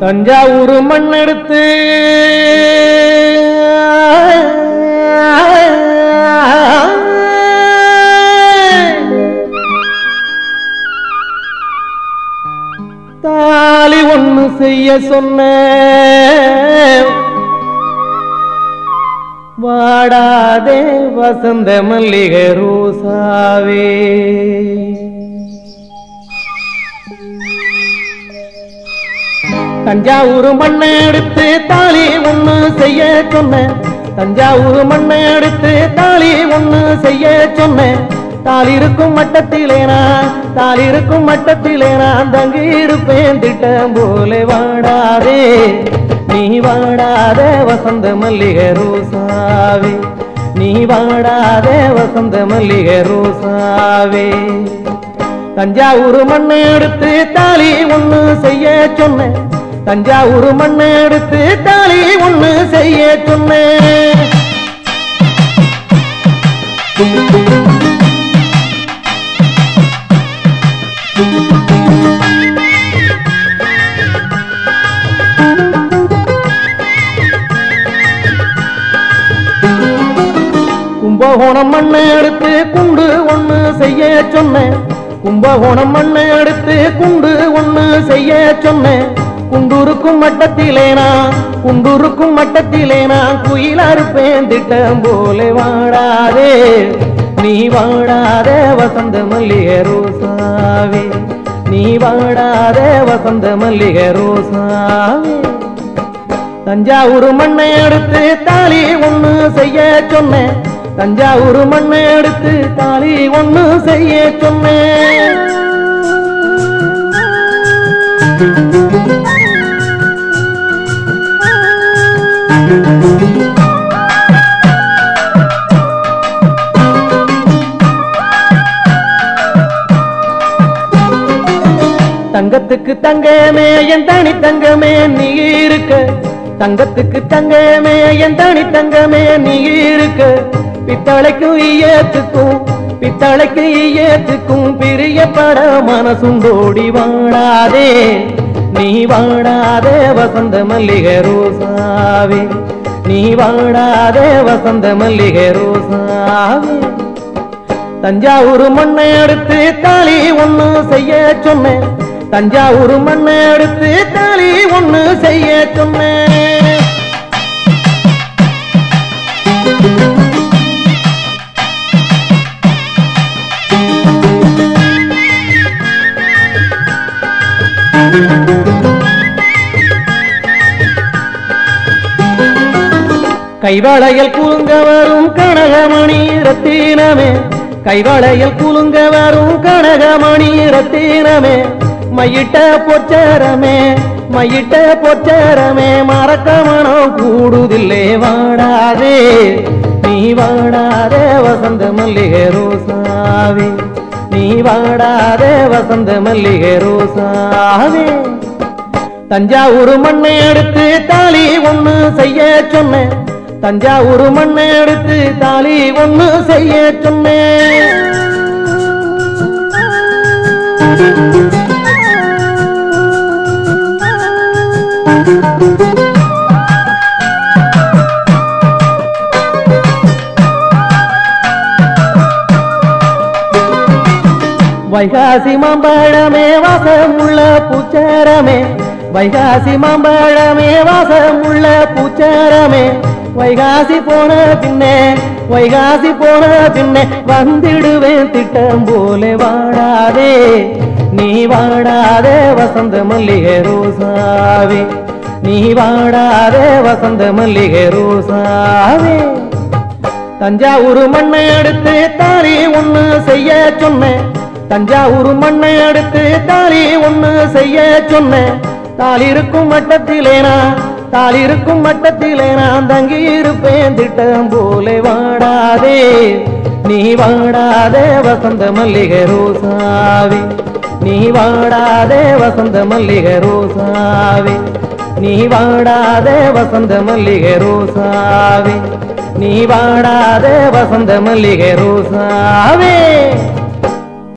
தஞ்சாவூர் மண்ணெடுத்து. தாலி ஒன்று செய்ய சொன்ன வாடாதே வசந்த மல்லிகை ரோசாவே. தஞ்சாவூர் மண்ணை எடுத்து தாலி ஒண்ணு செய்ய சொன்னேன். தஞ்சாவூர் மண்ணை எடுத்து தாலி ஒண்ணு செய்ய சொன்னேன். தாலி இருக்கும் மட்டத்திலே நான் தாலி இருக்கும் மட்டத்திலே நான் தங்கி இருப்பேன். திட்டம் போல வாடாதே நீ வாடாத வசந்த மல்லிகை ரோசாவே. நீ வாடாத வசந்த மல்லிகை ரோசாவே. தஞ்சாவூர் மண்ணை எடுத்து தாலி ஒண்ணு செய்ய சொன்னேன். தஞ்சாவூர் மண்ணு எடுத்து தாலி ஒண்ணு செய்ய சொன்னேன். கும்பகோணம் மண்ணை எடுத்து குண்டு ஒண்ணு செய்ய சொன்னேன். கும்பகோணம் மண்ணை எடுத்து குண்டு ஒண்ணு செய்ய சொன்னேன். குண்டூருக்கும் மட்டத்திலே நான் குண்டூருக்கும் மட்டத்திலே நான் குயிலா இருப்பேன் திட்டம் போல வாடாதே. நீ வாடாதே வசந்த மல்லிகை ரோசாவே. நீ வாடாதே வசந்த மல்லிகை ரோசாவே. தஞ்சாவூர் மண்ணை எடுத்து தாலி ஒண்ணு செய்ய சொன்னேன். தஞ்சாவூர் மண்ணை எடுத்து தாலி ஒண்ணு செய்ய சொன்னேன். தங்கத்துக்கு தங்கமே என் தனி தங்கமே நீ இருக்க. தங்கத்துக்கு தங்கமே என் தனி தங்கமே நீ இருக்க. பித்தளைக்கும் ஈயத்துக்கும் பித்தளைக்கு ஈயத்துக்கும் பிரியப்பட மனசும் தோடி வாடாதே நீ வாடாதே வசந்த மல்லிகை ரோசாவே. நீ வாடாதே வசந்த மல்லிகை ரோசாவே. தஞ்சாவூர் மண்ணை அடுத்து தாலி ஒண்ணு செய்ய சொன்னேன். தஞ்சாவூர் மண்ணை எடுத்து தாலி ஒண்ணு செய்ய சொன்னேன். கைவளையல் குலுங்க வரும் கனகமணி ரத்தினமே. கைவளையல் குலுங்க வரும் கனகமணி ரத்தினமே. மயிட்ட பொச்சரமே மயிட்ட பொச்சரமே மறக்க மனம் கூடுதில்லே வாடாதே நீ வாடாதே வசந்த மல்லிகை ரோசாவே. நீ வாடாதே வசந்த மல்லிகை ரோசாவே. தஞ்சாவூர் மண்ணை எடுத்து தாலி ஒண்ணு செய்ய சொன்னேன். தஞ்சாவூர் மண்ணை எடுத்து தாலி ஒண்ணு செய்ய சொன்னேன். வைகாசி மாம்பழமே வாசமுள்ள பூச்சரமே. வைகாசி மாம்பழமே வாசமுள்ள பூச்சரமே. வைகாசி போன பின்னே வைகாசி போன பின்னே வந்திடுவேன் திட்டம் போல வாடாதே. நீ வாடாதே வசந்த மல்லிகை ரோசாவே. நீ வாடாதே வசந்த மல்லிகை ரோசாவே. தஞ்சாவூர் மண்ணை எடுத்து தாரி ஒன்று செய்ய சொன்னேன். தஞ்சாவூர் மண்ணை எடுத்து தாலி ஒண்ணு செய்ய சொன்னேன். தாலி இருக்கும் மட்டத்திலே நான் தாலி இருக்கும் மட்டத்திலே நான் தங்கி இருப்பேன். திட்டம் போலே வாடாதே நீ வாடாதே வசந்த மல்லிகை ரோசாவே. நீ வாடாதே வசந்த மல்லிகை ரோசாவே. நீ வாடாதே வசந்த மல்லிகை ரோசாவே. நீ வாடாதே வசந்த மல்லிகை ரோசாவே.